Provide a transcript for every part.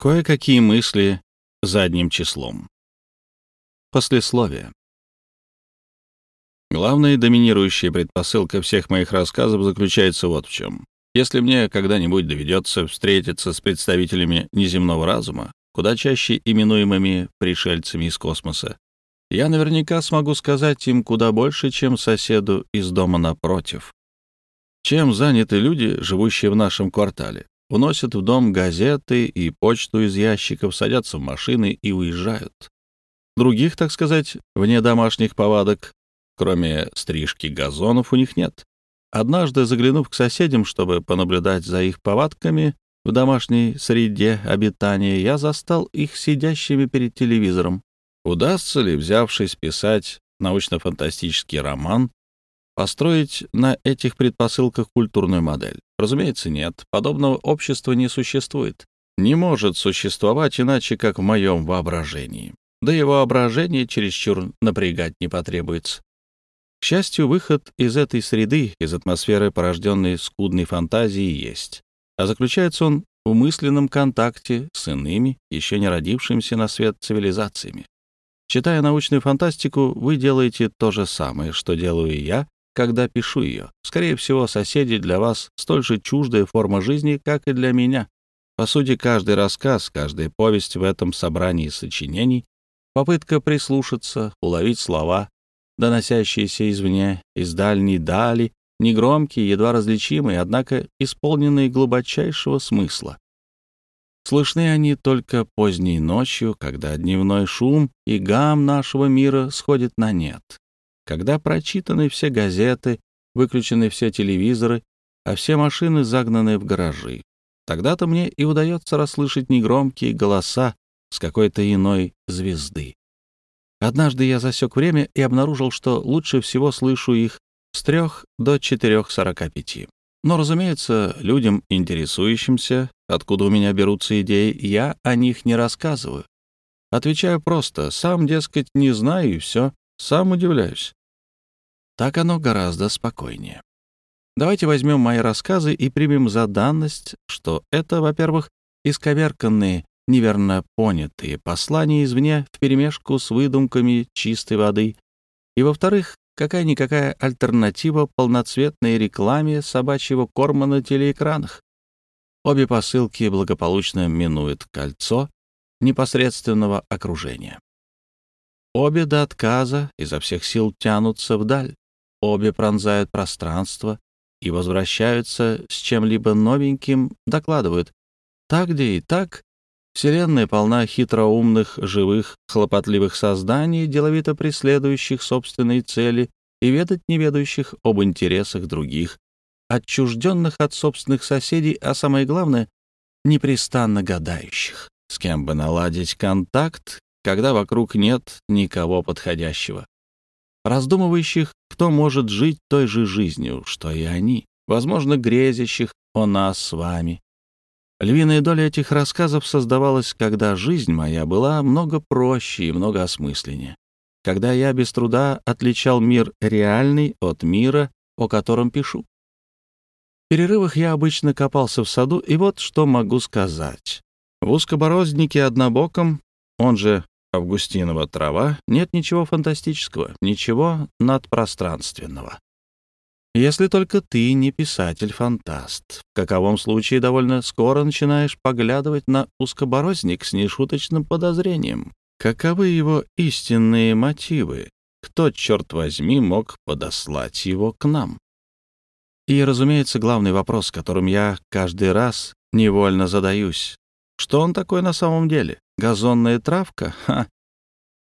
Кое-какие мысли задним числом. Послесловие. Главная доминирующая предпосылка всех моих рассказов заключается вот в чем. Если мне когда-нибудь доведется встретиться с представителями неземного разума, куда чаще именуемыми пришельцами из космоса, я наверняка смогу сказать им куда больше, чем соседу из дома напротив. Чем заняты люди, живущие в нашем квартале? Уносят в дом газеты и почту из ящиков, садятся в машины и уезжают. Других, так сказать, вне домашних повадок, кроме стрижки газонов, у них нет. Однажды, заглянув к соседям, чтобы понаблюдать за их повадками в домашней среде обитания, я застал их сидящими перед телевизором. Удастся ли, взявшись писать научно-фантастический роман, построить на этих предпосылках культурную модель? Разумеется, нет. Подобного общества не существует. Не может существовать иначе, как в моем воображении. Да и воображение чересчур напрягать не потребуется. К счастью, выход из этой среды, из атмосферы, порожденной скудной фантазией, есть. А заключается он в мысленном контакте с иными, еще не родившимися на свет цивилизациями. Читая научную фантастику, вы делаете то же самое, что делаю я, когда пишу ее. Скорее всего, соседи для вас столь же чуждая форма жизни, как и для меня. По сути, каждый рассказ, каждая повесть в этом собрании сочинений — попытка прислушаться, уловить слова, доносящиеся извне, из дальней дали, негромкие, едва различимые, однако исполненные глубочайшего смысла. Слышны они только поздней ночью, когда дневной шум и гам нашего мира сходит на нет когда прочитаны все газеты, выключены все телевизоры, а все машины загнаны в гаражи. Тогда-то мне и удается расслышать негромкие голоса с какой-то иной звезды. Однажды я засек время и обнаружил, что лучше всего слышу их с трех до четырех сорока пяти. Но, разумеется, людям, интересующимся, откуда у меня берутся идеи, я о них не рассказываю. Отвечаю просто, сам, дескать, не знаю и все, сам удивляюсь. Так оно гораздо спокойнее. Давайте возьмем мои рассказы и примем за данность, что это, во-первых, исковерканные, неверно понятые послания извне вперемешку с выдумками чистой воды, и, во-вторых, какая-никакая альтернатива полноцветной рекламе собачьего корма на телеэкранах. Обе посылки благополучно минуют кольцо непосредственного окружения. Обе до отказа изо всех сил тянутся вдаль, Обе пронзают пространство и возвращаются с чем-либо новеньким, докладывают. Так где и так Вселенная полна хитроумных, живых, хлопотливых созданий, деловито преследующих собственные цели и ведать не ведающих об интересах других, отчужденных от собственных соседей, а самое главное — непрестанно гадающих, с кем бы наладить контакт, когда вокруг нет никого подходящего раздумывающих, кто может жить той же жизнью, что и они, возможно, грезящих о нас с вами. Львиная доля этих рассказов создавалась, когда жизнь моя была много проще и много осмысленнее, когда я без труда отличал мир реальный от мира, о котором пишу. В перерывах я обычно копался в саду, и вот что могу сказать. В узкоборознике однобоком, он же Августинова трава, нет ничего фантастического, ничего надпространственного. Если только ты не писатель-фантаст, в каковом случае довольно скоро начинаешь поглядывать на узкоборозник с нешуточным подозрением. Каковы его истинные мотивы? Кто, черт возьми, мог подослать его к нам? И, разумеется, главный вопрос, которым я каждый раз невольно задаюсь. Что он такой на самом деле? Газонная травка? Ха!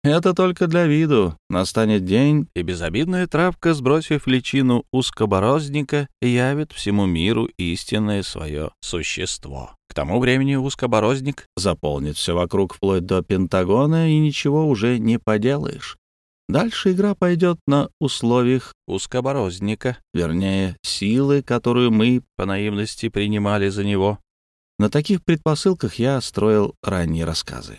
Это только для виду. Настанет день, и безобидная травка, сбросив личину узкоборозника, явит всему миру истинное свое существо. К тому времени узкоборозник заполнит все вокруг вплоть до Пентагона, и ничего уже не поделаешь. Дальше игра пойдет на условиях узкоборозника, вернее, силы, которую мы по наивности принимали за него. На таких предпосылках я строил ранние рассказы.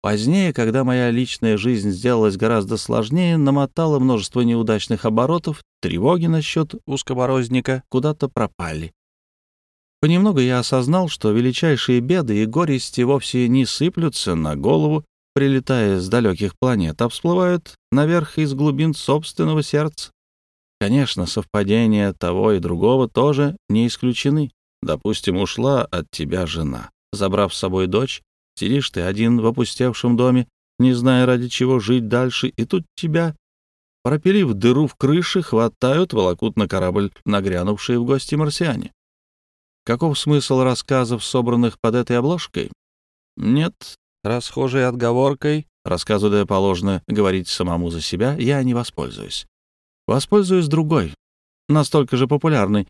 Позднее, когда моя личная жизнь сделалась гораздо сложнее, намотала множество неудачных оборотов, тревоги насчет узкоборозника куда-то пропали. Понемногу я осознал, что величайшие беды и горести вовсе не сыплются на голову, прилетая с далеких планет, а всплывают наверх из глубин собственного сердца. Конечно, совпадения того и другого тоже не исключены. Допустим, ушла от тебя жена, забрав с собой дочь, сидишь ты один в опустевшем доме, не зная, ради чего жить дальше, и тут тебя, пропилив дыру в крыше, хватают, волокут на корабль нагрянувшие в гости марсиане. Каков смысл рассказов, собранных под этой обложкой? Нет, расхожей отговоркой, рассказу да положено говорить самому за себя, я не воспользуюсь. Воспользуюсь другой, настолько же популярной.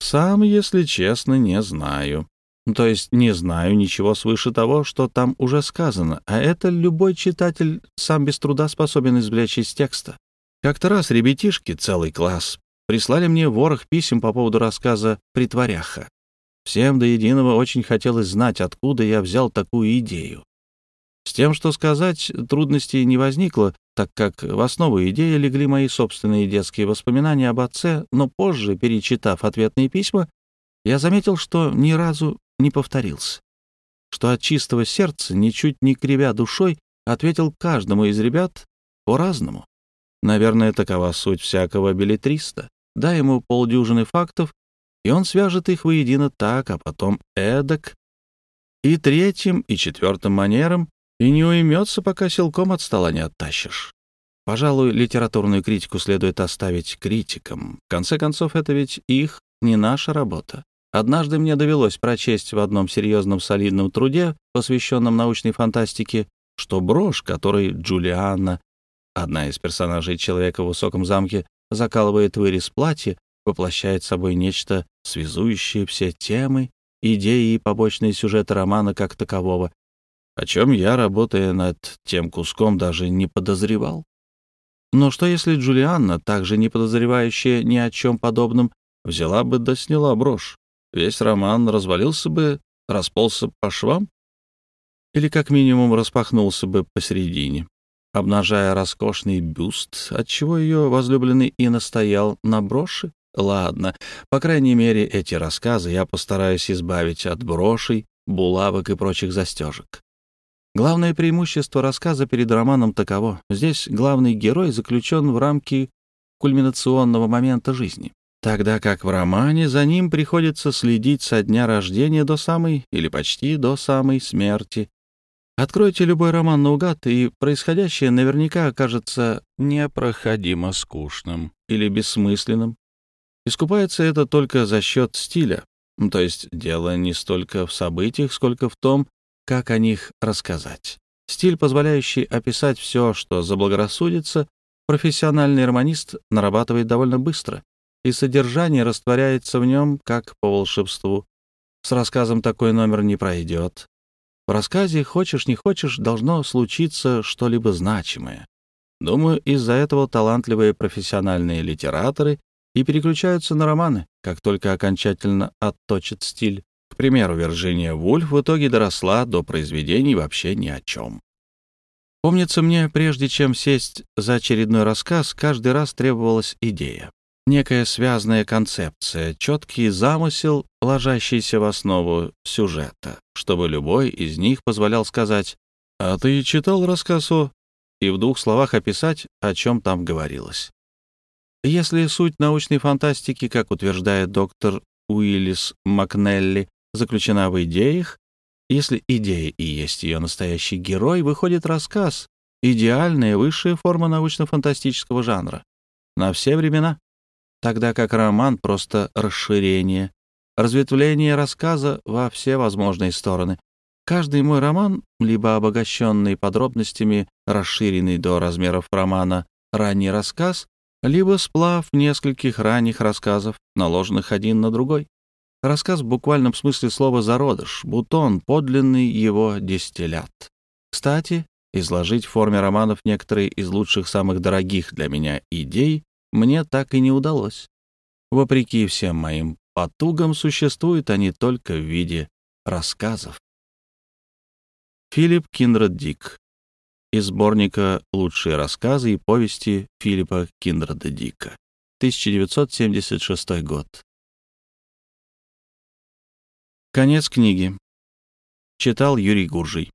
Сам, если честно, не знаю. То есть не знаю ничего свыше того, что там уже сказано, а это любой читатель сам без труда способен извлечь из текста. Как-то раз ребятишки, целый класс, прислали мне ворох писем по поводу рассказа «Притворяха». Всем до единого очень хотелось знать, откуда я взял такую идею. С тем, что сказать, трудностей не возникло, так как в основу идеи легли мои собственные детские воспоминания об отце, но позже, перечитав ответные письма, я заметил, что ни разу не повторился, что от чистого сердца, ничуть не кривя душой, ответил каждому из ребят по-разному. Наверное, такова суть всякого билетриста. Дай ему полдюжины фактов, и он свяжет их воедино так, а потом эдак, и третьим, и четвертым манером, и не уймется, пока силком от стола не оттащишь. Пожалуй, литературную критику следует оставить критикам. В конце концов, это ведь их, не наша работа. Однажды мне довелось прочесть в одном серьезном солидном труде, посвященном научной фантастике, что брошь, которой Джулианна, одна из персонажей «Человека в высоком замке», закалывает вырез платья, воплощает собой нечто, связующее все темы, идеи и побочные сюжеты романа как такового, о чем я, работая над тем куском, даже не подозревал. Но что если Джулианна, также не подозревающая ни о чем подобном, взяла бы да сняла брошь? Весь роман развалился бы, расползся по швам? Или как минимум распахнулся бы посередине, обнажая роскошный бюст, отчего ее возлюбленный и настоял на броши? Ладно, по крайней мере, эти рассказы я постараюсь избавить от брошей, булавок и прочих застежек. Главное преимущество рассказа перед романом таково. Здесь главный герой заключен в рамки кульминационного момента жизни, тогда как в романе за ним приходится следить со дня рождения до самой или почти до самой смерти. Откройте любой роман наугад, и происходящее наверняка окажется непроходимо скучным или бессмысленным, Искупается это только за счет стиля, то есть дело не столько в событиях, сколько в том, как о них рассказать. Стиль, позволяющий описать все, что заблагорассудится, профессиональный романист нарабатывает довольно быстро, и содержание растворяется в нем, как по волшебству. С рассказом такой номер не пройдет. В рассказе, хочешь не хочешь, должно случиться что-либо значимое. Думаю, из-за этого талантливые профессиональные литераторы и переключаются на романы, как только окончательно отточат стиль. К примеру, Вирджиния Вульф в итоге доросла до произведений вообще ни о чем. Помнится мне, прежде чем сесть за очередной рассказ, каждый раз требовалась идея. Некая связанная концепция, четкий замысел, ложащийся в основу сюжета, чтобы любой из них позволял сказать «А ты читал рассказ о...» и в двух словах описать, о чем там говорилось. Если суть научной фантастики, как утверждает доктор Уиллис Макнелли, заключена в идеях, если идея и есть ее настоящий герой, выходит рассказ, идеальная высшая форма научно-фантастического жанра, на все времена, тогда как роман — просто расширение, разветвление рассказа во все возможные стороны. Каждый мой роман, либо обогащенный подробностями, расширенный до размеров романа ранний рассказ, либо сплав нескольких ранних рассказов, наложенных один на другой. Рассказ в буквальном смысле слова «зародыш», бутон, подлинный его дистиллят. Кстати, изложить в форме романов некоторые из лучших, самых дорогих для меня идей мне так и не удалось. Вопреки всем моим потугам, существуют они только в виде рассказов. Филипп Киндред Дик из сборника «Лучшие рассказы и повести» Филиппа Киндрада Дика, 1976 год. Конец книги. Читал Юрий Гуржий.